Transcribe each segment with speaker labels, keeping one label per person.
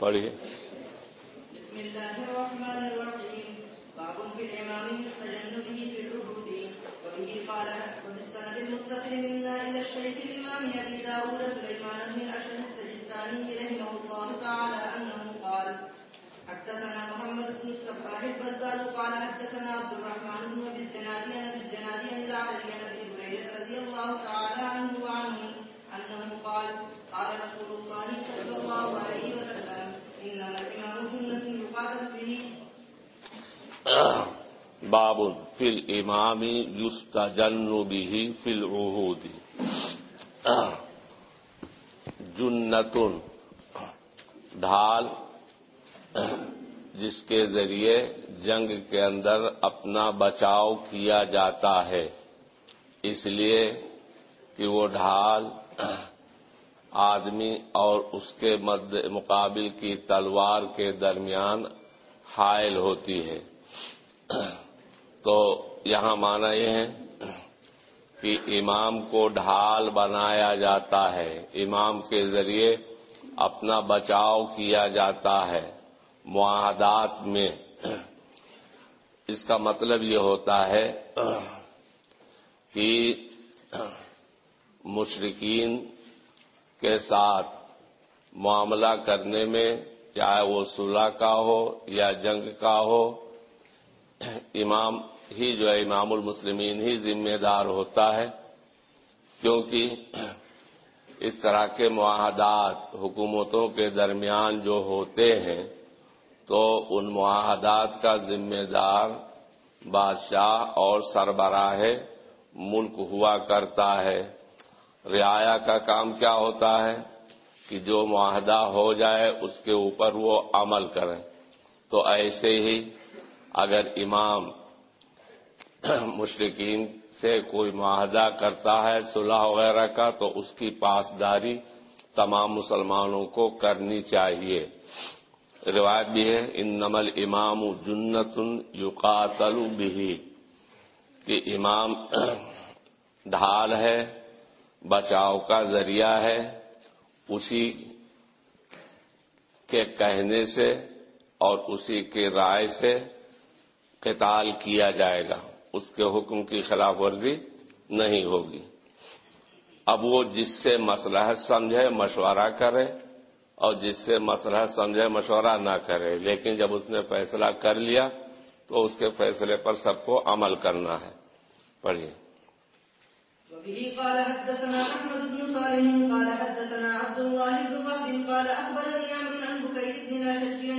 Speaker 1: پڑھیے۔
Speaker 2: بسم الرحمن باب في الإمام في العهود۔ وبه قال وبالسند المتصل منا إلى الشيخ الإمام أبي داود سليمان بن الأشهر السجستاني رحمه الله تعالى أنه قال حدثنا محمد بن الصباح البزال قال حدثنا عبد الرحمن بن أبي الزنادي عن أبي الزنادي عن عن أبي هريرة رضي الله تعالى عنه وعنه أنه قال قال رسول الله صلى الله عليه وسلم إنما الإمام سنة يقاتل به
Speaker 1: باب فی الامام یستجن به فی العهود. جنتن ڈھال جس کے ذریعے جنگ کے اندر اپنا بچاؤ کیا جاتا ہے. اس لیے کہ وہ ڈھال آدمی اور اس کے مد مقابل کی تلوار کے درمیان حائل ہوتی ہے. تو یہاں مانا یہ ہے کہ امام کو ڈھال بنایا جاتا ہے۔ امام کے ذریعے اپنا بچاؤ کیا جاتا ہے معاہدات میں۔ اس کا مطلب یہ ہوتا ہے کہ مشرقین کے ساتھ معاملہ کرنے میں چاہے وہ صلح کا ہو یا جنگ کا ہو امام ہی جو ہے امام المسلمین ہی ذمہ دار ہوتا ہے، کیونکہ اس طرح کے معاہدات حکومتوں کے درمیان جو ہوتے ہیں، تو ان معاہدات کا ذمہ دار بادشاہ اور سربراہ ملک ہوا کرتا ہے۔ رعایا کا کام کیا ہوتا ہے؟ کہ جو معاہدہ ہو جائے، اس کے اوپر وہ عمل کریں تو ایسے ہی اگر امام مشرقین سے کوئی معاہدہ کرتا ہے صلح وغیرہ کا تو اس کی پاسداری تمام مسلمانوں کو کرنی چاہیے۔ روایت بھی ہے ان نمل امام جنت یقاتل بھی کہ امام ڈھال ہے، بچاؤ کا ذریعہ ہے۔ اسی کے کہنے سے اور اسی کے رائے سے قتال کیا جائے گا۔ اس کے حکم کی خلاف ورزی نہیں ہوگی۔ اب وہ جس سے مسلحت سمجھے، مشورہ کرے اور جس سے مسلحت سمجھے، مشورہ نہ کرے۔ لیکن جب اس نے فیصلہ کر لیا تو اس کے فیصلے پر سب کو عمل کرنا ہے۔ پڑھیے۔
Speaker 2: وبه قال حدثنا احمد بن صالح، قال حدثنا عبد الله بن وهب، قال اخبرني عمرو عن بكير بن الاشج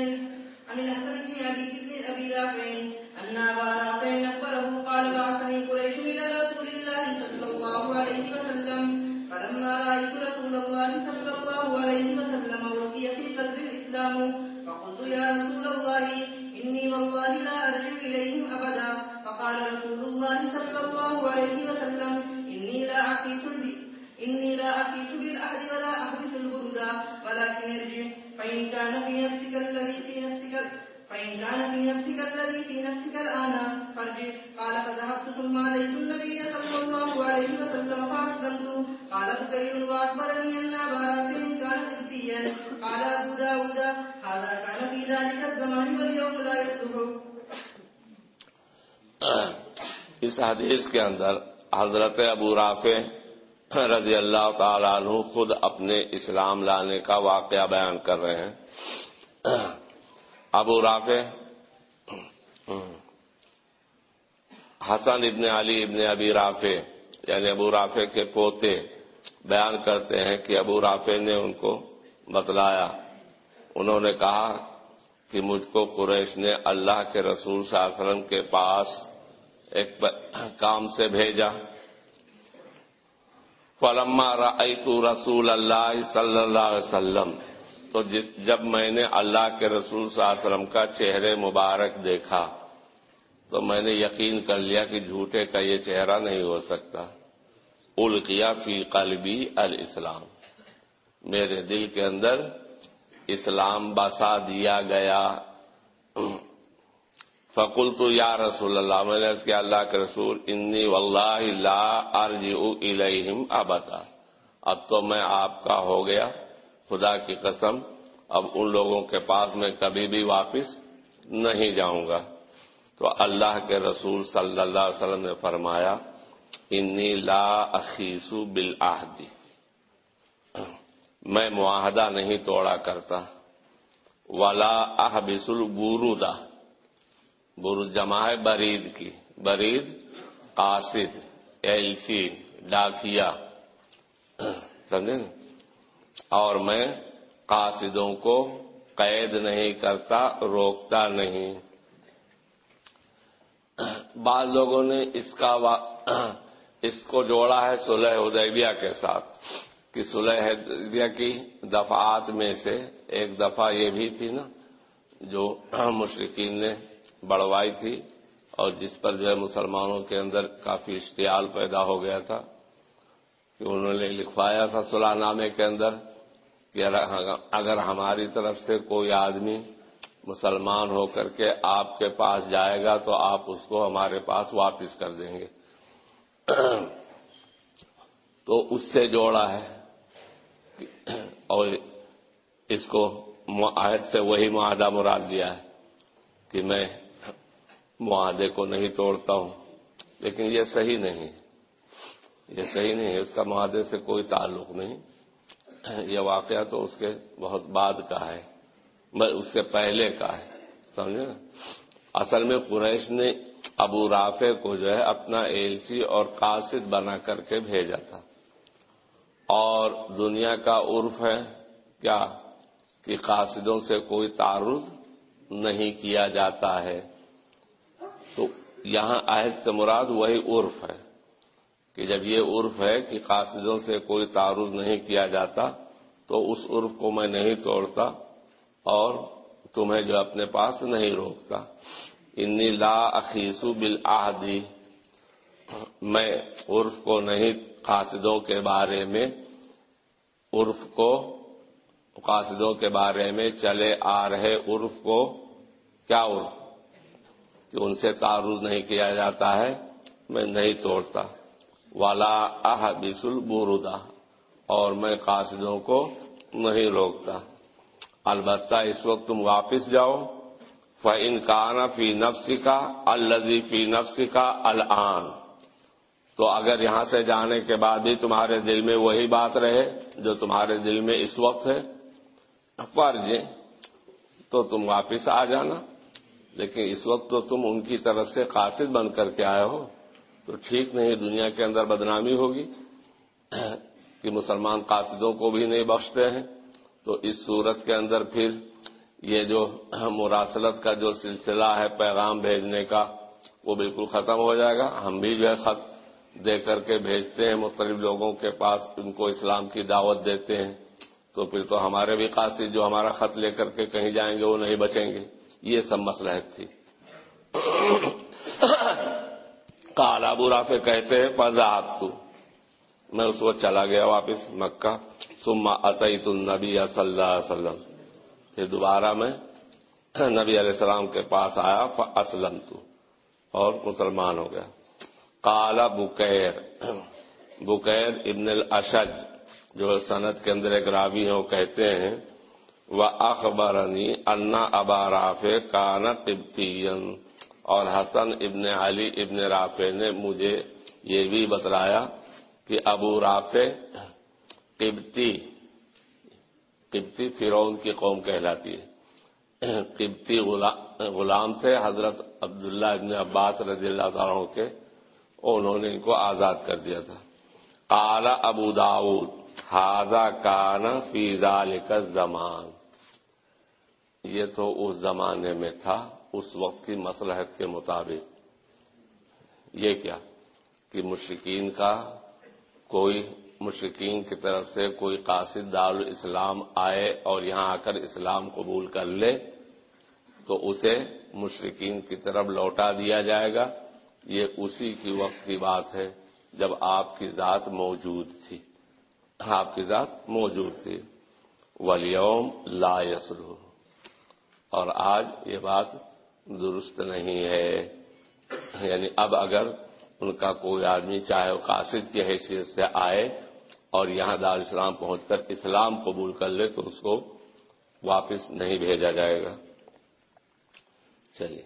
Speaker 2: عن الحسن بن ابي بن ابي رافع ان ابا رافع اخبره قال بعثني قريش الى رسول الله صلى الله عليه وسلم. فلما رايت رسول الله صلى الله عليه وسلم ورقي في قلب الاسلام فقلت يا رسول الله اني والله لا ارجع اليهم ابدا فقال رسول الله صلى الله عليه وسلم، إني لا أقيت إني لا أقيت بالأهل ولا أحدث البردا ولكن ارجع، فإن كان في نفسك الذي في فإن كان في نفسك الذي في نفسك الآن فارجع قال فذهبت ثم أتيت النبي صلى الله عليه وسلم فأسلمت قال بكير وأخبرني أن أبا رافع كان قبطيا قال أبو داود، هذا كان في ذلك الزمان واليوم لا يصلح
Speaker 1: اس حدیث کے اندر حضرت ابو رافع رضی اللہ تعالیٰ عنہ خود اپنے اسلام لانے کا واقعہ بیان کر رہے ہیں۔ ابو رافع، حسن ابن علی ابن ابی رافع یعنی ابو رافع کے پوتے بیان کرتے ہیں کہ ابو رافع نے ان کو بتلایا۔ انہوں نے کہا کہ مجھ کو قریش نے اللہ کے رسول صلی اللہ علیہ وسلم کے پاس ایک کام سے بھیجا۔ فلما رسول اللہ صلی اللہ علیہ وسلم تو جس جب میں نے اللہ کے رسول صلی اللہ علیہ وسلم کا چہرے مبارک دیکھا، تو میں نے یقین کر لیا کہ جھوٹے کا یہ چہرہ نہیں ہو سکتا۔ القیا فی قلبی الاسلام۔ میرے دل کے اندر اسلام بسا دیا گیا۔ فقل تو یا رسول اللہ، میں نے اس کے اللہ کے رسول، انی واللہ لا ارجع الیہم ابدا۔ اب تو میں آپ کا ہو گیا۔ خدا کی قسم، اب ان لوگوں کے پاس میں کبھی بھی واپس نہیں جاؤں گا۔ تو اللہ کے رسول صلی اللہ علیہ وسلم نے فرمایا، انی لا اخیسو بالعہدی میں معاہدہ نہیں توڑا کرتا۔ ولا احبس البورودا برود جمع برید کی۔ برید قاصد، ایلچی ڈاکیا سمجھے نا؟ اور میں قاصدوں کو قید نہیں کرتا، روکتا نہیں۔ بعض لوگوں نے اس کا اس کو جوڑا ہے سلح ادیبیہ کے ساتھ، کہ سلح حدیبیہ کی دفعات میں سے ایک دفعہ یہ بھی تھی نا، جو مشرقین نے بڑھوائی تھی اور جس پر جو ہے مسلمانوں کے اندر کافی اشتعال پیدا ہو گیا تھا، کہ انہوں نے لکھوایا تھا صلاح نامے کے اندر۔ کہ اگر ہماری طرف سے کوئی آدمی مسلمان ہو کر کے آپ کے پاس جائے گا تو آپ اس کو ہمارے پاس واپس کر دیں گے۔ تو اس سے جوڑا ہے اور اس کو معاہد سے وہی معاہدہ مراد دیا ہے کہ میں معاہدے کو نہیں توڑتا ہوں۔ لیکن یہ صحیح نہیں یہ صحیح نہیں ہے۔ اس کا معاہدے سے کوئی تعلق نہیں۔ یہ واقعہ تو اس کے بہت بعد کا ہے اس سے پہلے کا ہے، سمجھے نا؟ اصل میں قریش نے ابو رافع کو جو ہے اپنا ایلچی اور قاصد بنا کر کے بھیجا تھا۔ اور دنیا کا عرف ہے، کیا؟ کہ قاصدوں سے کوئی تعارض نہیں کیا جاتا ہے۔ تو یہاں عہد سے مراد وہی عرف ہے۔ کہ جب یہ عرف ہے کہ قاصدوں سے کوئی تعارض نہیں کیا جاتا، تو اس عرف کو میں نہیں توڑتا اور تمہیں جو اپنے پاس نہیں روکتا۔ انی لا اخیسو بالعہدی میں عرف کو نہیں، قاصدوں کے بارے میں عرف کو، قاصدوں کے بارے میں چلے آ رہے عرف کو کیا عرف؟ کہ ان سے تعارض نہیں کیا جاتا ہے، میں نہیں توڑتا۔ والا اح بس اور میں قاصدوں کو نہیں روکتا۔ البتہ اس وقت تم واپس جاؤ۔ فن کانا فی نفس کا الزی فی نفس کا الان تو اگر یہاں سے جانے کے بعد بھی تمہارے دل میں وہی بات رہے جو تمہارے دل میں اس وقت ہے، فرض تو تم واپس آ جانا۔ لیکن اس وقت تو تم ان کی طرف سے قاصد بن کر کے آئے ہو۔ تو ٹھیک نہیں دنیا کے اندر بدنامی ہوگی کہ مسلمان قاصدوں کو بھی نہیں بخشتے ہیں۔ تو اس صورت کے اندر پھر یہ جو مراسلت کا جو سلسلہ ہے پیغام بھیجنے کا، وہ بالکل ختم ہو جائے گا۔ ہم بھی جو ہے خط دے کر کے بھیجتے ہیں، مختلف لوگوں کے پاس ان کو اسلام کی دعوت دیتے ہیں۔ تو پھر تو ہمارے بھی قاصد جو ہمارا خط لے کر کے کہیں جائیں گے، وہ نہیں بچیں گے۔ یہ سب مسلحت تھی کالا برافے کہتے ہیں پذاب تو. میں اس وقت چلا گیا واپس مکہ۔ سما عطیت النبی صلی اللہ علیہ وسلم۔ پھر دوبارہ میں نبی علیہ السلام کے پاس آیا اسلم تو اور مسلمان ہو گیا۔ کالا بکیر۔ بکیر ابن الاشج، جو صنعت کے اندر ایک راوی ہیں، وہ کہتے ہیں وہ اخبرنی انا ابا رافع کانا قبطین اور حسن ابن علی ابن رافع نے مجھے یہ بھی بتلایا کہ ابو رافع قبطی قبطی فرعون کی قوم کہلاتی ہے۔ قبطی غلام تھے حضرت عبداللہ ابن عباس رضی اللہ تعالیٰ کے۔ انہوں نے ان کو آزاد کر دیا تھا۔ کالا ابو داود ہاضا کانا فیضا لکھ زمان یہ تو اس زمانے میں تھا۔ اس وقت کی مسلحت کے مطابق یہ کیا کہ مشرقین کا کوئی مشرقین کی طرف سے کوئی قاصد دار الاسلام آئے اور یہاں آ کر اسلام قبول کر لے، تو اسے مشرقین کی طرف لوٹا دیا جائے گا۔ یہ اسی کی وقت کی بات ہے جب آپ کی ذات موجود تھی۔ آپ کی ذات موجود تھی۔ ولیوم لا یسلو اور آج یہ بات درست نہیں ہے۔ یعنی اب اگر ان کا کوئی آدمی چاہے وہ قاصد کی حیثیت سے آئے اور یہاں دار اسلام پہنچ کر اسلام قبول کر لے تو اس کو واپس نہیں بھیجا جائے گا۔ چلیے۔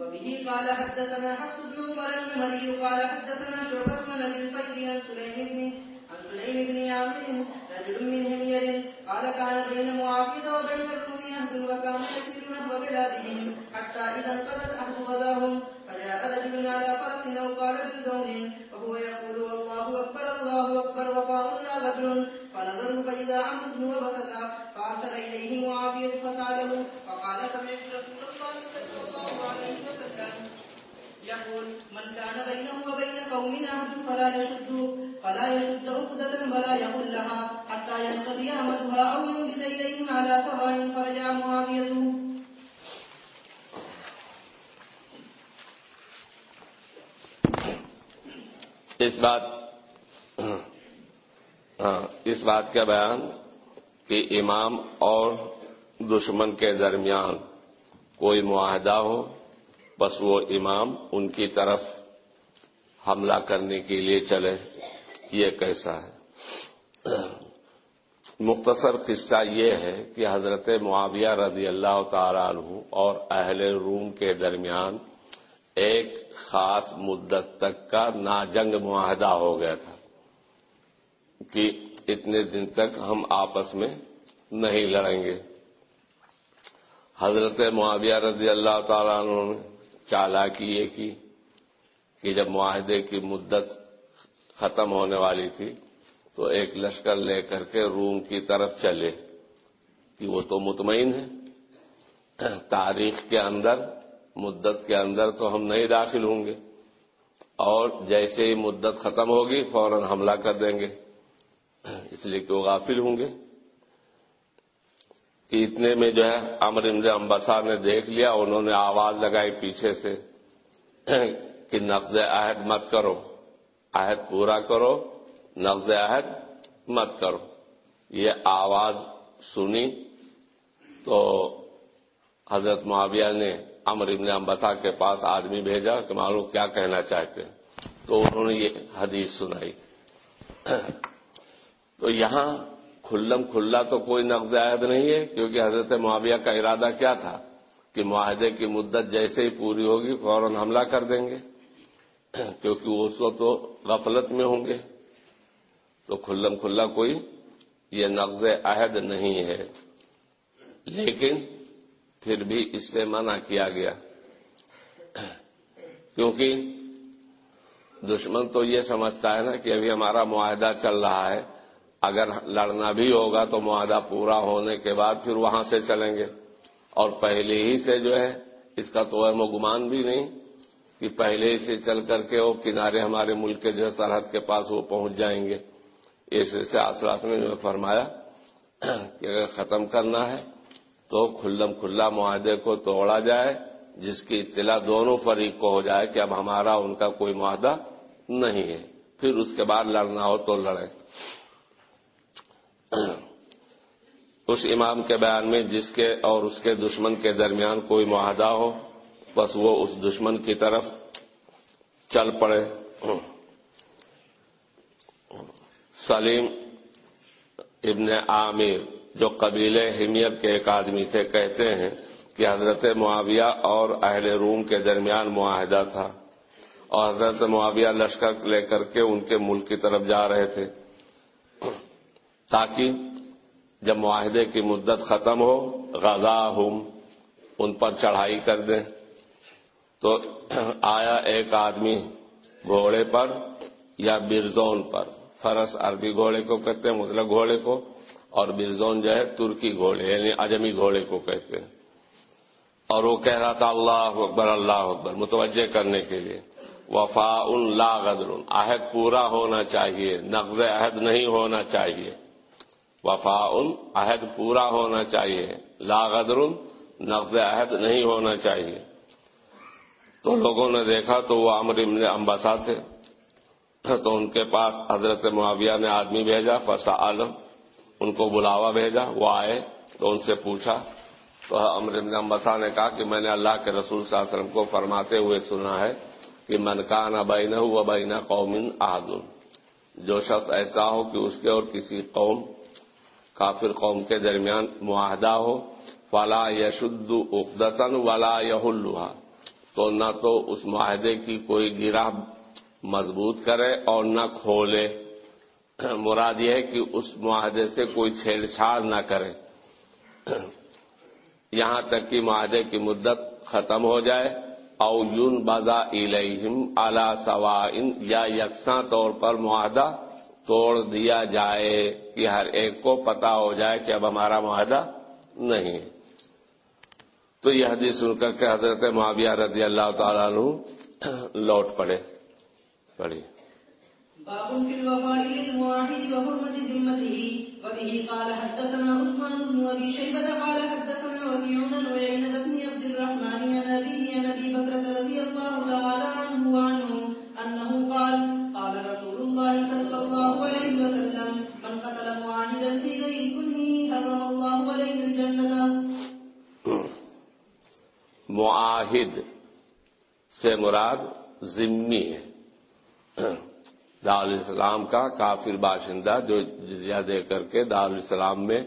Speaker 2: وبه قال حدثنا حفص بن عمر النمري قال حدثنا شعبة بن أبي الفيل عن سليم بن سليم بن عامر رجل من همير قال كان بين معاوية وبين الروم عهد وكان يسير نحو بلادهم حتى إذا انقضت عهد غداهم فجاء رجل على فرس أو قال بزون وهو يقول الله أكبر الله أكبر وقام لا بدر فنظروا فإذا عمرو بن وبسط فأرسل إليه معاوية فسأله فقال سمعت رسول الله صلى الله عليه وسلم يقول من كان بينه وبين قوم عهد فلا يشد فلا يشد عقدة ولا يقلها حتى ينقضي أمدها أو ينبذ إليهم على سواء فرجع معاوية
Speaker 1: اس بات ہاں، اس بات کا بیان کہ امام اور دشمن کے درمیان کوئی معاہدہ ہو، بس وہ امام ان کی طرف حملہ کرنے کے لیے چلے۔ یہ کیسا ہے۔ مختصر قصہ یہ ہے کہ حضرت معاویہ رضی اللہ تعالی عنہ اور اہل روم کے درمیان ایک خاص مدت تک کا ناجنگ معاہدہ ہو گیا تھا کہ اتنے دن تک ہم آپس میں نہیں لڑیں گے حضرت معاویہ رضی اللہ تعالیٰ عنہ نے چالاکی یہ کی کہ جب معاہدے کی مدت ختم ہونے والی تھی، تو ایک لشکر لے کر کے روم کی طرف چلے، کہ وہ تو مطمئن ہے تاریخ کے اندر، مدت کے اندر تو ہم نہیں داخل ہوں گے۔ اور جیسے ہی مدت ختم ہوگی، فوراً حملہ کر دیں گے۔ اس لیے کہ وہ غافل ہوں گے۔ کہ اتنے میں جو ہے، امر امد امبسا نے دیکھ لیا، انہوں نے آواز لگائی پیچھے سے کہ نقض عہد مت کرو۔ عہد پورا کرو، نقض عہد مت کرو۔ یہ آواز سنی تو حضرت معاویہ نے امر ابن امبسا کے پاس آدمی بھیجا کہ معلوم کیا کہنا چاہتے ہیں؟ تو انہوں نے یہ حدیث سنائی۔ تو یہاں کھلم کھلا تو کوئی نقض عائد نہیں ہے، کیونکہ حضرت معاویہ کا ارادہ کیا تھا؟ کہ معاہدے کی مدت جیسے ہی پوری ہوگی فوراً حملہ کر دیں گے۔ کیونکہ وہ اس وقت تو غفلت میں ہوں گے۔ تو کھلم کھلا کوئی یہ نقض عہد نہیں ہے۔ لیکن پھر بھی اس سے منع کیا گیا۔ کیونکہ دشمن تو یہ سمجھتا ہے نا کہ ابھی ہمارا معاہدہ چل رہا ہے۔ اگر لڑنا بھی ہوگا تو معاہدہ پورا ہونے کے بعد پھر وہاں سے چلیں گے۔ اور پہلے ہی سے جو ہے اس کا تو و گمان بھی نہیں۔ کہ پہلے ہی سے چل کر کے وہ کنارے ہمارے ملک کے جو ہے سرحد کے پاس وہ پہنچ جائیں گے۔ اس سے آسراس نے جو فرمایا کہ اگر ختم کرنا ہے تو کھلم کھلا معاہدے کو توڑا جائے، جس کی اطلاع دونوں فریق کو ہو جائے کہ اب ہمارا ان کا کوئی معاہدہ نہیں ہے۔ پھر اس کے بعد لڑنا ہو تو لڑیں۔ اس امام کے بیان میں جس کے اور اس کے دشمن کے درمیان کوئی معاہدہ ہو بس وہ اس دشمن کی طرف چل پڑے۔ سلیم ابن عامر، جو قبیل حمیر کے ایک آدمی تھے، کہتے ہیں کہ حضرت معاویہ اور اہل روم کے درمیان معاہدہ تھا اور حضرت معاویہ لشکر لے کر کے ان کے ملک کی طرف جا رہے تھے۔ تاکہ جب معاہدے کی مدت ختم ہو، غزا ہم ان پر چڑھائی کر دیں۔ تو آیا ایک آدمی گھوڑے پر یا برزون پر؟ فرس عربی گھوڑے کو کہتے ہیں مطلب گھوڑے کو، اور برزون جو ہے، ترکی گھوڑے یعنی اجمی گھوڑے کو کہتے ہیں۔ اور وہ کہہ رہا تھا، اللہ اکبر اللہ اکبر، متوجہ کرنے کے لیے۔ وفا ان لا غدر عہد پورا ہونا چاہیے، نقض عہد نہیں ہونا چاہیے۔ وفا ان عہد پورا ہونا چاہیے۔ لا غدر نقض عہد نہیں ہونا چاہیے۔ تو لوگوں نے دیکھا تو وہ امر ابن امباسا تھے۔ تو ان کے پاس حضرت معاویہ نے آدمی بھیجا فسا عالم، ان کو بلاوا بھیجا، وہ آئے تو ان سے پوچھا۔ تو امر ابن امبسا نے کہا کہ میں نے اللہ کے رسول صلی اللہ علیہ وسلم کو فرماتے ہوئے سنا ہے کہ من کا نہ بینا ہوا بینا قومن آدن جو شخص ایسا ہو کہ اس کے اور کسی قوم، کافر قوم کے درمیان معاہدہ ہو، فلا یشد اقدتن ولا یحلوہا تو نہ تو اس معاہدے کی کوئی گرہ مضبوط کرے اور نہ کھولے۔ مراد یہ ہے کہ اس معاہدے سے کوئی چھیڑ چھاڑ نہ کرے۔ یہاں تک کہ معاہدے کی مدت ختم ہو جائے۔ او یون بازا الہم اعلی سوائن یا یکساں طور پر معاہدہ توڑ دیا جائے کہ ہر ایک کو پتا ہو جائے کہ اب ہمارا معاہدہ نہیں۔ ہے تو یہ حدیث سن کر کے حضرت معاویہ رضی اللہ تعالیٰ عنہ لوٹ پڑے پڑی
Speaker 2: باب في الوفاء للمواحد وحرمة ذمته، وبه قال حدثنا
Speaker 1: معاہد سے مراد ذمی ہے۔ دارالاسلام کا کافر باشندہ جو جزیہ دے کر کے دارالاسلام میں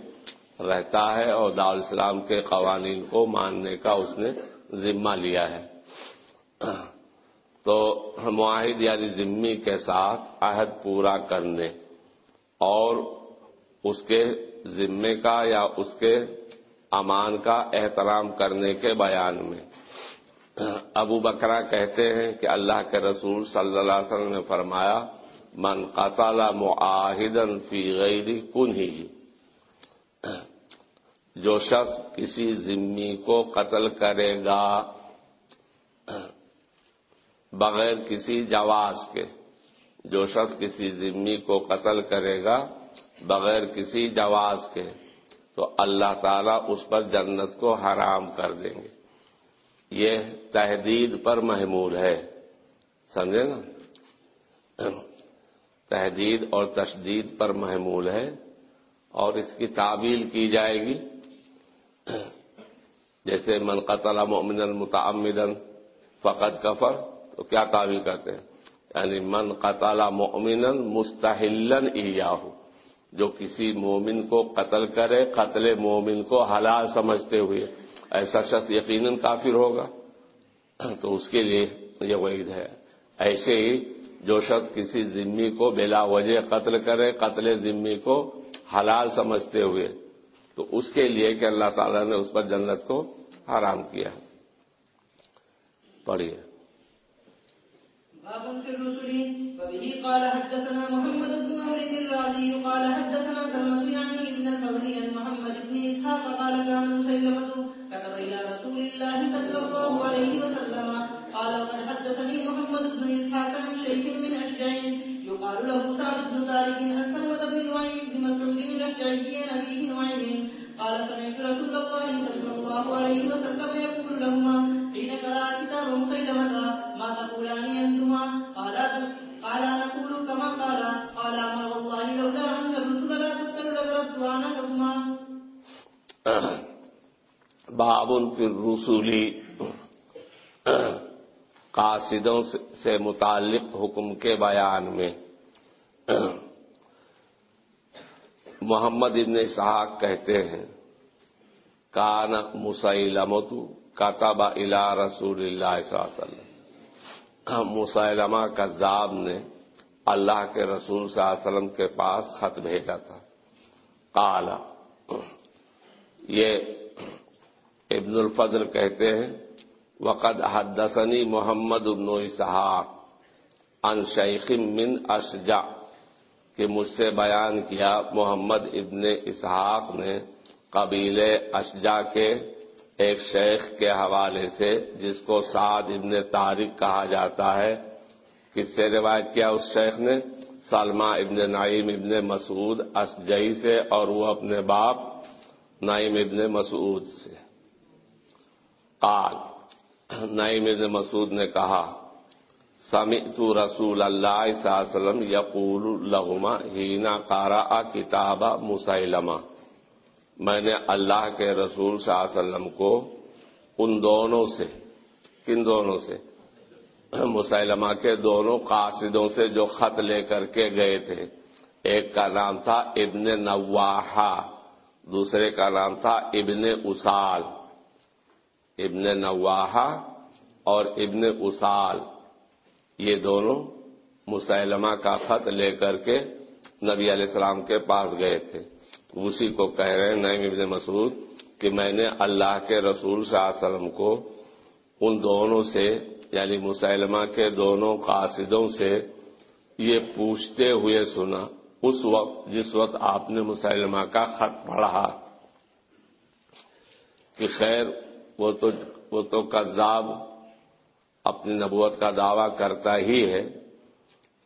Speaker 1: رہتا ہے اور دارالاسلام کے قوانین کو ماننے کا اس نے ذمہ لیا ہے۔ تو معاہد یعنی ذمی کے ساتھ عہد پورا کرنے اور اس کے ذمے کا یا اس کے امان کا احترام کرنے کے بیان میں۔ ابو بکرا کہتے ہیں کہ اللہ کے رسول صلی اللہ علیہ وسلم نے فرمایا، من قتل معاہدن فی غیر کن ہی جو شخص کسی ذمی کو قتل کرے گا، بغیر کسی جواز کے، جو شخص کسی ذمی کو قتل کرے گا، بغیر کسی جواز کے، تو اللہ تعالیٰ اس پر جنت کو حرام کر دیں گے۔ یہ تحدید پر محمول ہے۔ سمجھے نا؟ تحدید اور تشدید پر محمول ہے اور اس کی تعبیل کی جائے گی۔ جیسے من قتل مؤمن متعمدن فقط کفر، تو کیا تعبیر کرتے ہیں؟ یعنی من قتل مؤمن مستحلن ایاہو، جو کسی مومن کو قتل کرے، قتل مومن کو حلال سمجھتے ہوئے۔ ایسا شخص یقیناً کافر ہوگا، تو اس کے لیے یہ وعید ہے۔ ایسے ہی جو شخص کسی ذمی کو بلا وجہ قتل کرے، قتل ذمی کو حلال سمجھتے ہوئے، تو اس کے لیے کہ اللہ تعالیٰ نے اس پر جنت کو حرام کیا۔ پڑھیے۔
Speaker 2: باب في الرسل، وبه قال حدثنا محمد بن عمرو الرازي قال حدثنا سلمة يعني ابن الفضل عن محمد بن اسحاق، قال كان مسيلمة كتب الى رسول الله صلى الله عليه وسلم. قال وقد حدثني محمد بن اسحاق عن شيخ من اشجعين يقال له سعد بن طارق عن سلمة بن نعيم بن مسعود الاشجعي عن ابيه نعيم. قال، سمعت رسول الله صلى الله عليه وسلم يقول لهما، حين قرأ كتاب مسيلمة ما تقولان أنتما؟ قالا قالا نقول كما قال. قال ما والله لولا أن الرسل لا تقتل لضربت عنقكما
Speaker 1: باب فی الرسولی قاصدوں سے متعلق حکم کے بیان میں. محمد ابن اسحاق کہتے ہیں، کان مسلمت کاتب الا رسول اللہ صلی اللہ علیہ وسلم. مسلمہ کذاب نے اللہ کے رسول صلی اللہ علیہ وسلم کے پاس خط بھیجا تھا. کالا یہ ابن الفضل کہتے ہیں، وقد حدثنی محمد ابن اسحاق ان شیخ من اشجع، کہ مجھ سے بیان کیا محمد ابن اسحاق نے قبیل اشجع کے ایک شیخ کے حوالے سے، جس کو سعد ابن طارق کہا جاتا ہے۔ کس سے روایت کیا اس شیخ نے؟ سلمہ ابن نعیم ابن مسعود اشجعی سے، اور وہ اپنے باپ نعیم ابن مسعود سے۔ قال، نعیم ابن مسعود نے کہا سمعت رسول اللہ صلی اللہ علیہ وسلم یقول لہما ہینا قارا کتاب مسلمہ میں نے اللہ کے رسول صلی اللہ علیہ وسلم کو ان دونوں سے، کن دونوں سے؟ مسلمہ کے دونوں قاصدوں سے جو خط لے کر کے گئے تھے۔ ایک کا نام تھا ابن نواحا دوسرے کا نام تھا ابن اسال۔ ابن نواحا اور ابن اسال، یہ دونوں مسلمہ کا خط لے کر کے نبی علیہ السلام کے پاس گئے تھے۔ اسی کو کہہ رہے ہیں نئے ابن مسعود کہ میں نے اللہ کے رسول صلی اللہ علیہ وسلم کو ان دونوں سے یعنی مسلمہ کے دونوں قاصدوں سے یہ پوچھتے ہوئے سنا۔ اس وقت، جس وقت آپ نے مسلمہ کا خط پڑھا کہ خیر وہ تو وہ تو کذاب اپنی نبوت کا دعویٰ کرتا ہی ہے،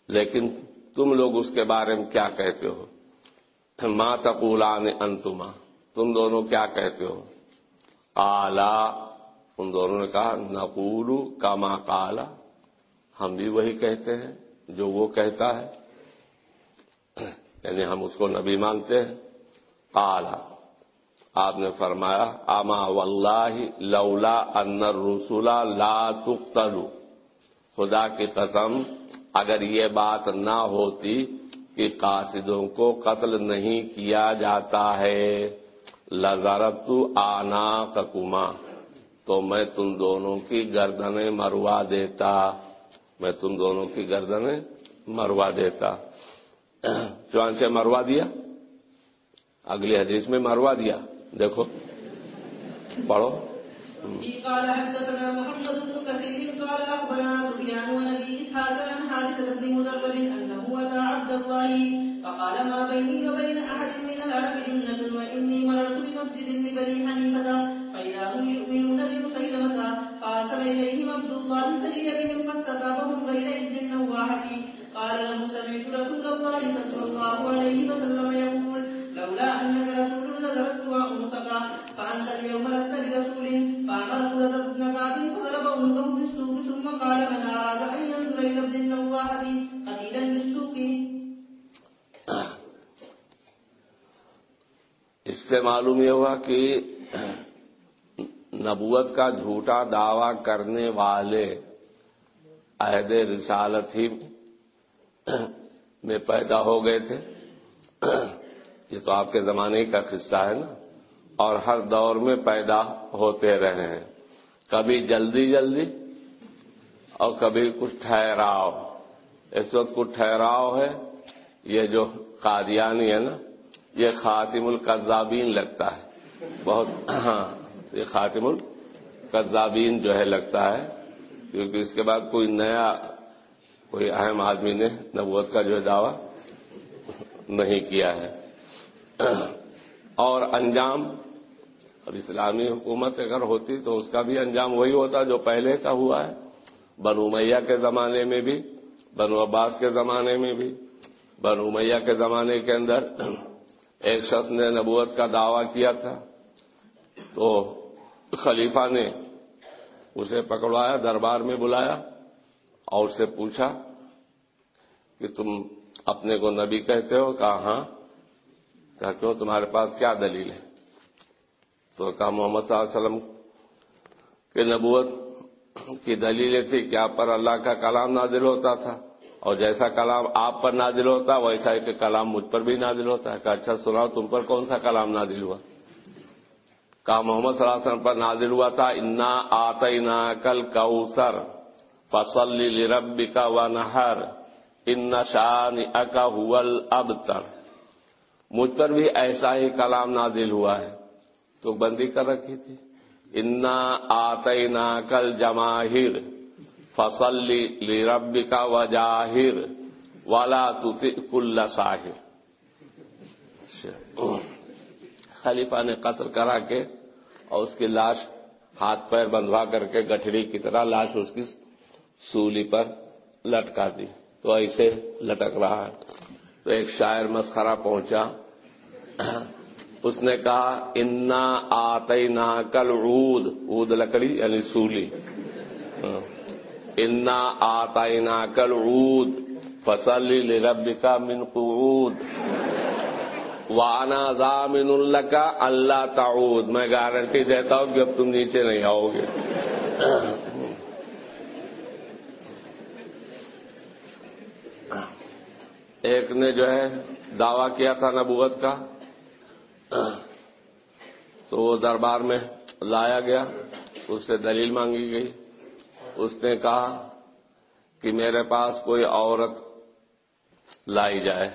Speaker 1: لیکن تم لوگ اس کے بارے میں کیا کہتے ہو؟ ماں تقولان انتما تم دونوں کیا کہتے ہو؟ کالا ان دونوں نے کہا، نقول کا ماں کالا ہم بھی وہی کہتے ہیں جو وہ کہتا ہے۔ یعنی ہم اس کو نبی مانتے ہیں۔ کالا آپ نے فرمایا آما واللہ لولا ان رسولا لا تقتلو خدا کی قسم، اگر یہ بات نہ ہوتی کہ قاصدوں کو قتل نہیں کیا جاتا ہے لذرت آنا ککما تو میں تم دونوں کی گردنیں مروا دیتا، میں تم دونوں کی گردنیں مروا دیتا۔ چوان سے مروا دیا، اگلی حدیث میں مروا دیا۔ دیکھو، پڑھو۔
Speaker 2: قال حدثنا محمد بن كثير قال اخبرنا سفيان ونبي اسحاق عن حارثه بن مدرب انه اتى عبد الله، فقال ما بيني وبين احد من العرب جنه واني مررت بمسجد لبني حنيفه فاذا هم يؤمنون بمسيلمه فارسل اليهم عبد الله فلي بهم فاستتابهم غير قال له سمعت رسول الله صلى الله عليه وسلم يقول لولا انك رسول لضربت عنقك فانت اليوم لست برسول فامر قرة بن كعب فضرب عنقه في السوق ثم قال من اراد ان ينظر الى ابن النواحه قليلا بالسوق
Speaker 1: اس سے معلوم یہ ہوا کہ نبوت کا جھوٹا دعویٰ کرنے والے عہد رسالت ہی میں پیدا ہو گئے تھے۔ یہ تو آپ کے زمانے کا قصہ ہے نا۔ اور ہر دور میں پیدا ہوتے رہے ہیں۔ کبھی جلدی جلدی اور کبھی کچھ ٹھہراؤ۔ اس وقت کچھ ٹھہراؤ ہے۔ یہ جو قادیانی ہے نا، یہ خاتم القذابین لگتا ہے۔ بہت ہاں یہ خاتم القذابین جو ہے لگتا ہے۔ کیونکہ اس کے بعد کوئی نیا، کوئی اہم آدمی نے نبوت کا جو ہے دعویٰ نہیں کیا ہے۔ اور انجام، اب اسلامی حکومت اگر ہوتی تو اس کا بھی انجام وہی ہوتا جو پہلے کا ہوا ہے۔ بنو میاں کے زمانے میں بھی، بنو عباس کے زمانے میں بھی۔ بنو میاں کے زمانے کے اندر ایک شخص نے نبوت کا دعویٰ کیا تھا۔ تو خلیفہ نے اسے پکڑوایا، دربار میں بلایا اور اس سے پوچھا کہ تم اپنے کو نبی کہتے ہو؟ کہا ہاں۔ کہا، کیوں تمہارے پاس کیا دلیل ہے؟ تو کہا، محمد صلی اللہ علیہ وسلم کہ نبوت کی دلیلیں تھی کہ آپ پر اللہ کا کلام نازل ہوتا تھا اور جیسا کلام آپ پر نازل ہوتا ویسا ہی کہ کلام مجھ پر بھی نازل ہوتا ہے۔ کہ اچھا سناؤ تم پر کون سا کلام نازل ہوا؟ کہا، محمد صلی اللہ علیہ وسلم پر نازل ہوا تھا، انا آتینا کل کوثر فصل ربی کا و نہر ان شان اکا حول مجھ پر بھی ایسا ہی کلام نازل ہوا ہے۔ تو بندی کر رکھی تھی۔ انا آتینا کل جماہر فصل لی کا وجاہر والا کل ساہر خلیفہ نے قتل کرا کے اور اس کی لاش ہاتھ پیر بندھوا کر کے گٹھڑی کی طرح لاش اس کی سولی پر لٹکا دی۔ تو ایسے لٹک رہا ہے۔ تو ایک شاعر مسخرہ پہنچا۔ اس نے کہا، انا آتے نا کل عود عود لکڑی یعنی سولی۔ انا آتے نا کل عود فصل رب کا من قعود وانا ضامن اللہ کا اللہ تعود میں گارنٹی دیتا ہوں کہ اب تم نیچے نہیں آؤ گے۔ ایک نے جو ہے دعویٰ کیا تھا نبوت کا، تو وہ دربار میں لایا گیا، اس سے دلیل مانگی گئی۔ اس نے کہا کہ میرے پاس کوئی عورت لائی جائے،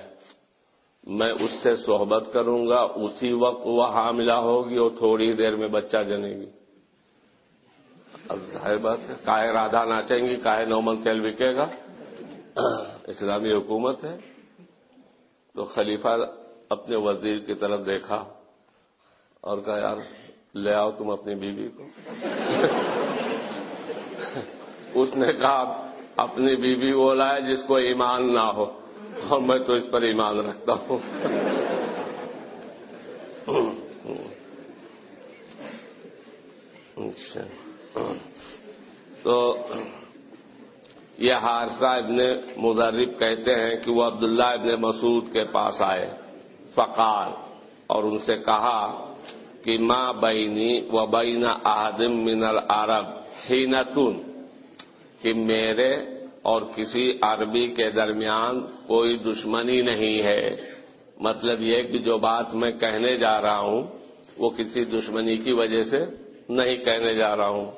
Speaker 1: میں اس سے صحبت کروں گا، اسی وقت وہ حاملہ ہوگی اور تھوڑی دیر میں بچہ جنے گی۔ اب ظاہر بات ہے، کاہے رادھا ناچیں گی، کاہے نومن تیل بکے گا۔ اسلامی حکومت ہے۔ تو خلیفہ اپنے وزیر کی طرف دیکھا اور کہا، یار، لے آؤ تم اپنی بیوی کو. اس نے کہا، اپنی بیوی وہ لائے جس کو ایمان نہ ہو اور میں تو اس پر ایمان رکھتا ہوں. اچھا. تو یہ حارثہ ابن مدرب کہتے ہیں کہ وہ عبداللہ ابن مسعود کے پاس آئے، فقال، اور ان سے کہا کہ ماں بینی و بین آدم من العرب حینتن، کہ میرے اور کسی عربی کے درمیان کوئی دشمنی نہیں ہے۔ مطلب یہ کہ جو بات میں کہنے جا رہا ہوں، وہ کسی دشمنی کی وجہ سے نہیں کہنے جا رہا ہوں۔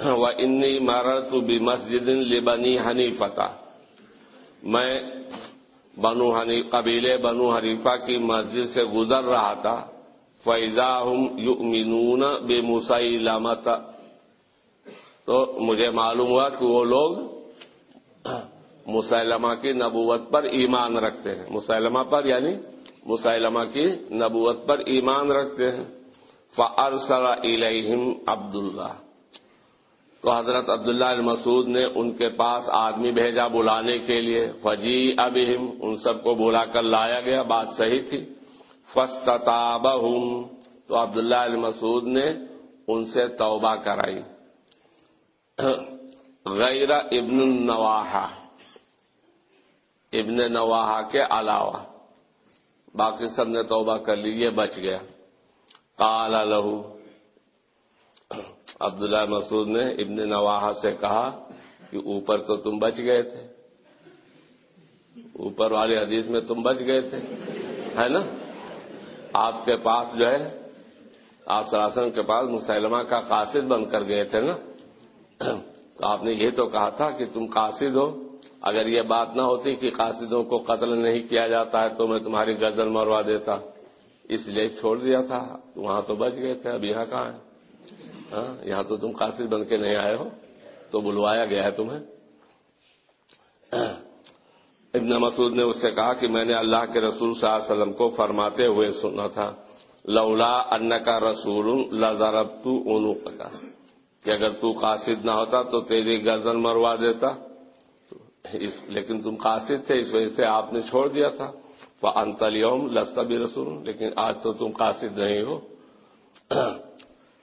Speaker 1: وہ انی مرت بھی مسجد لبنی ہنی فتح میں بنو ہنی قبیلے بنو حریفہ کی مسجد سے گزر رہا تھا۔ فیضا ہم یؤمنون بے تو مجھے معلوم ہوا کہ وہ لوگ مسلمہ کی نبوت پر ایمان رکھتے ہیں۔ مسلمہ پر یعنی مسلمہ کی نبوت پر ایمان رکھتے ہیں۔ فارسل علیہم عبداللہ تو حضرت عبداللہ المسعود نے ان کے پاس آدمی بھیجا بلانے کے لیے۔ فجی ابہم ان سب کو بلا کر لایا گیا، بات صحیح تھی۔ فستابہم تو عبداللہ المسعود نے ان سے توبہ کرائی۔ غیر ابن النواحہ، ابن نواحہ کے علاوہ۔ باقی سب نے توبہ کر لی، یہ بچ گیا۔ کال لہو عبداللہ مسعود نے ابن نواحہ سے کہا کہ اوپر تو تم بچ گئے تھے۔ اوپر والے حدیث میں تم بچ گئے تھے۔ ہے نا؟ آپ کے پاس جو ہے، آپ سراسن کے پاس مسلمہ کا قاصد بن کر گئے تھے نا۔ تو آپ نے یہ تو کہا تھا کہ تم قاصد ہو۔ اگر یہ بات نہ ہوتی کہ قاصدوں کو قتل نہیں کیا جاتا ہے تو میں تمہاری گردن مروا دیتا۔ اس لیے چھوڑ دیا تھا۔ وہاں تو بچ گئے تھے، اب یہاں کہاں ہے ہاں یہاں تو تم قاصد بن کے نہیں آئے ہو، تو بلوایا گیا ہے تمہیں۔ ابن مسعود نے اس سے کہا کہ میں نے اللہ کے رسول صلی اللہ علیہ وسلم کو فرماتے ہوئے سنا تھا، لولا ان کا رسول لذرب تو اونو کا کہ اگر تو قاصد نہ ہوتا تو تیری گردن مروا دیتا۔ لیکن تم قاصد تھے، اس وجہ سے آپ نے چھوڑ دیا تھا۔ انتلیوم لستا بھی رسول لیکن آج تو تم قاصد نہیں ہو۔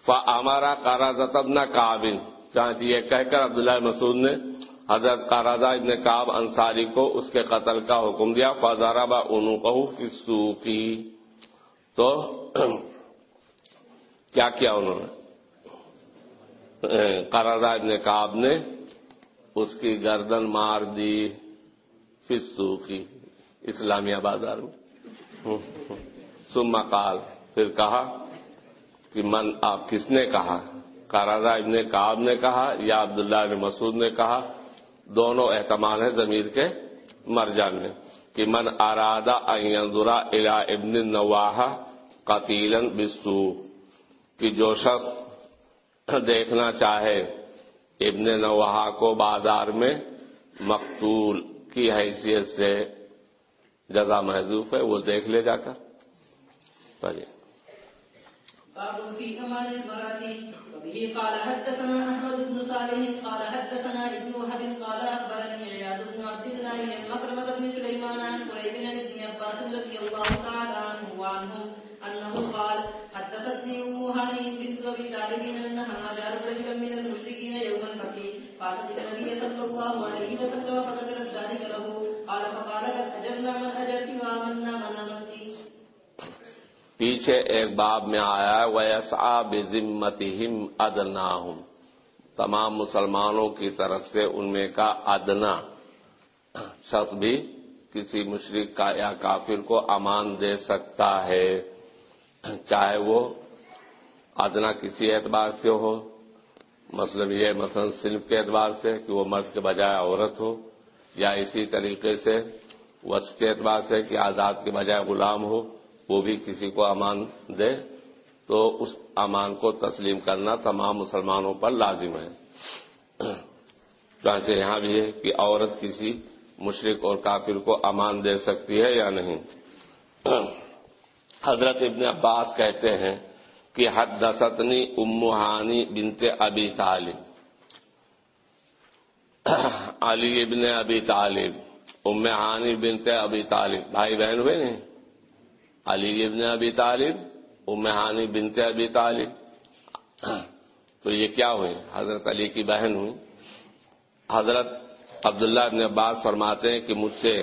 Speaker 1: ہمارا کارا زتب نہ کابن چاہے یہ کہہ کر عبداللہ مسعود نے حضرت کارازا ابن کاب انصاری کو اس کے قتل کا حکم دیا۔ فضارا با انو کہ تو کیا کیا انہوں نے؟ کارازا ابن کاب نے اس کی گردن مار دی۔ فسو کی اسلامیہ بازار میں۔ سما کال پھر کہا کہ من آپ کس نے کہا؟ کارازا ابن کاب نے کہا یا عبداللہ ابن مسعود نے کہا؟ دونوں احتمال ہیں ضمیر کے مر جانے کہ من ارادہ اندرا الا ابن نواح قتیلن بسو کہ جو شخص دیکھنا چاہے ابن نواح کو بازار میں مقتول کی حیثیت سے جزا محضوف ہے، وہ دیکھ لے جا کر۔
Speaker 2: باب في كمال المرأة. وبه قال حدثنا أحمد بن صالح، قال حدثنا ابن وهب، قال أخبرني عياض بن عبد الله بن مكرمة بن سليمان عن قريب عن ابن عباس رضي الله تعالى عنه وعنهم أنه قال، حدثتني أم هاني بنت أبي طالب أنها جاءت رجلا من المشركين يوم الفتح فأتت النبي صلى الله عليه وسلم فذكرت ذلك له، قال فقال، قد أجرنا من أجرت وآمنا من آمنت
Speaker 1: پیچھے ایک باب میں آیا ہے ویسا بزمت ادنا تمام مسلمانوں کی طرف سے ان میں کا ادنا شخص بھی کسی مشرق کا یا کافر کو امان دے سکتا ہے۔ چاہے وہ ادنا کسی اعتبار سے ہو مثلاً یہ مثلاً صنف کے اعتبار سے کہ وہ مرد کے بجائے عورت ہو، یا اسی طریقے سے وصف کے اعتبار سے کہ آزاد کے بجائے غلام ہو۔ وہ بھی کسی کو امان دے تو اس امان کو تسلیم کرنا تمام مسلمانوں پر لازم ہے۔ چانچہ یہاں بھی ہے کہ عورت کسی مشرق اور کافر کو امان دے سکتی ہے یا نہیں۔ حضرت ابن عباس کہتے ہیں کہ حد دستنی امہانی بنتے ابی طالب۔ علی ابن ابی طالب، ام ہانی بنتے ابی طالب۔ بھائی بہن ہوئے نہیں؟ علی ابن ابی طالب، ام ہانی بنتے ابی طالب۔ تو یہ کیا ہوئی حضرت علی کی بہن ہوئی۔ حضرت عبداللہ ابن عباس فرماتے ہیں کہ مجھ سے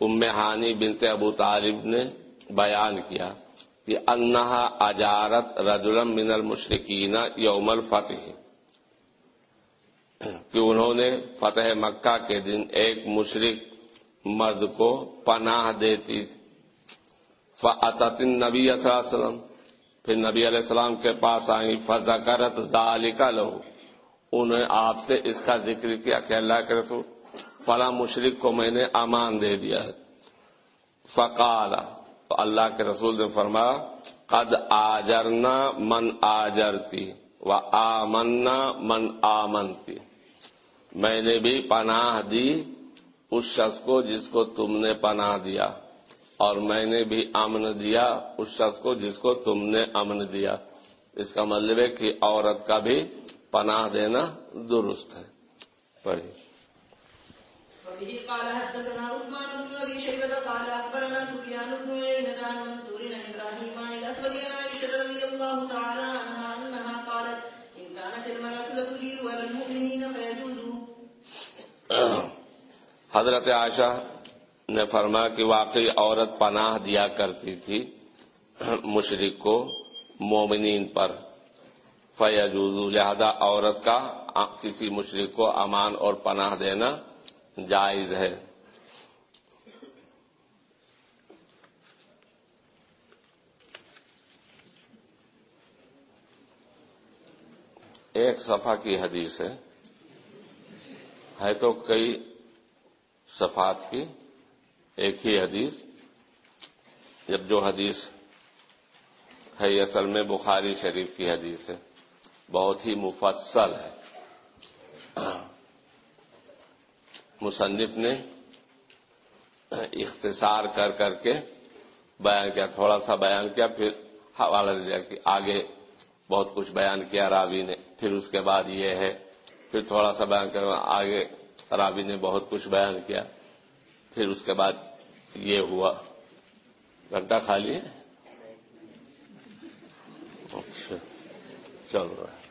Speaker 1: ام ہانی بنتے ابو طالب نے بیان کیا کہ انہا اجارت رجلم من المشرقین یوم الفتح۔ کہ انہوں نے فتح مکہ کے دن ایک مشرق مرد کو پناہ دیتی فعطت نبی صلی اللہ علیہ وسلم پھر نبی علیہ السلام کے پاس آئی فضا کرت ذالکا لہو انہوں نے آپ سے اس کا ذکر کیا کہ اللہ کے رسول فلاں مشرق کو میں نے امان دے دیا ہے۔ فقال، تو اللہ کے رسول نے فرمایا، قد آجرنا من آجرتی و آمنا من آمنتی۔ میں نے بھی پناہ دی اس شخص کو جس کو تم نے پناہ دیا۔ اور میں نے بھی امن دیا اس شخص کو جس کو تم نے امن دیا۔ اس کا مطلب ہے کہ عورت کا بھی پناہ دینا درست ہے۔ پڑھی
Speaker 2: وبه قال حدثنا عثمان بن ابي شيبه قال اخبرنا سفيان بن عيينة عن منصور عن ابراهيم عن الاسود عن عائشه رضي الله تعالى عنها انها قالت ان كانت المراه لتجير على المؤمنين فيجوز
Speaker 1: حضرت عائشہ نے فرمایا کہ واقعی عورت پناہ دیا کرتی تھی مشرق کو مومنین پر۔ فیجوز لہذا عورت کا کسی مشرق کو امان اور پناہ دینا جائز ہے۔ ایک صفحہ کی حدیث ہے۔ ہے تو کئی صفات کی۔ ایک ہی حدیث۔ جب جو حدیث ہے یہ اصل میں بخاری شریف کی حدیث ہے۔ بہت ہی مفصل ہے۔ مصنف نے اختصار کر کر کے بیان کیا، تھوڑا سا بیان کیا، پھر حوالہ دیا کہ آگے بہت کچھ بیان کیا۔ راوی نے، پھر اس کے بعد یہ ہے، پھر تھوڑا سا بیان کر آگے راوی نے بہت کچھ بیان کیا، پھر اس کے بعد یہ ہوا۔ گھنٹہ خالی ہے؟ اچھا چل رہا ہے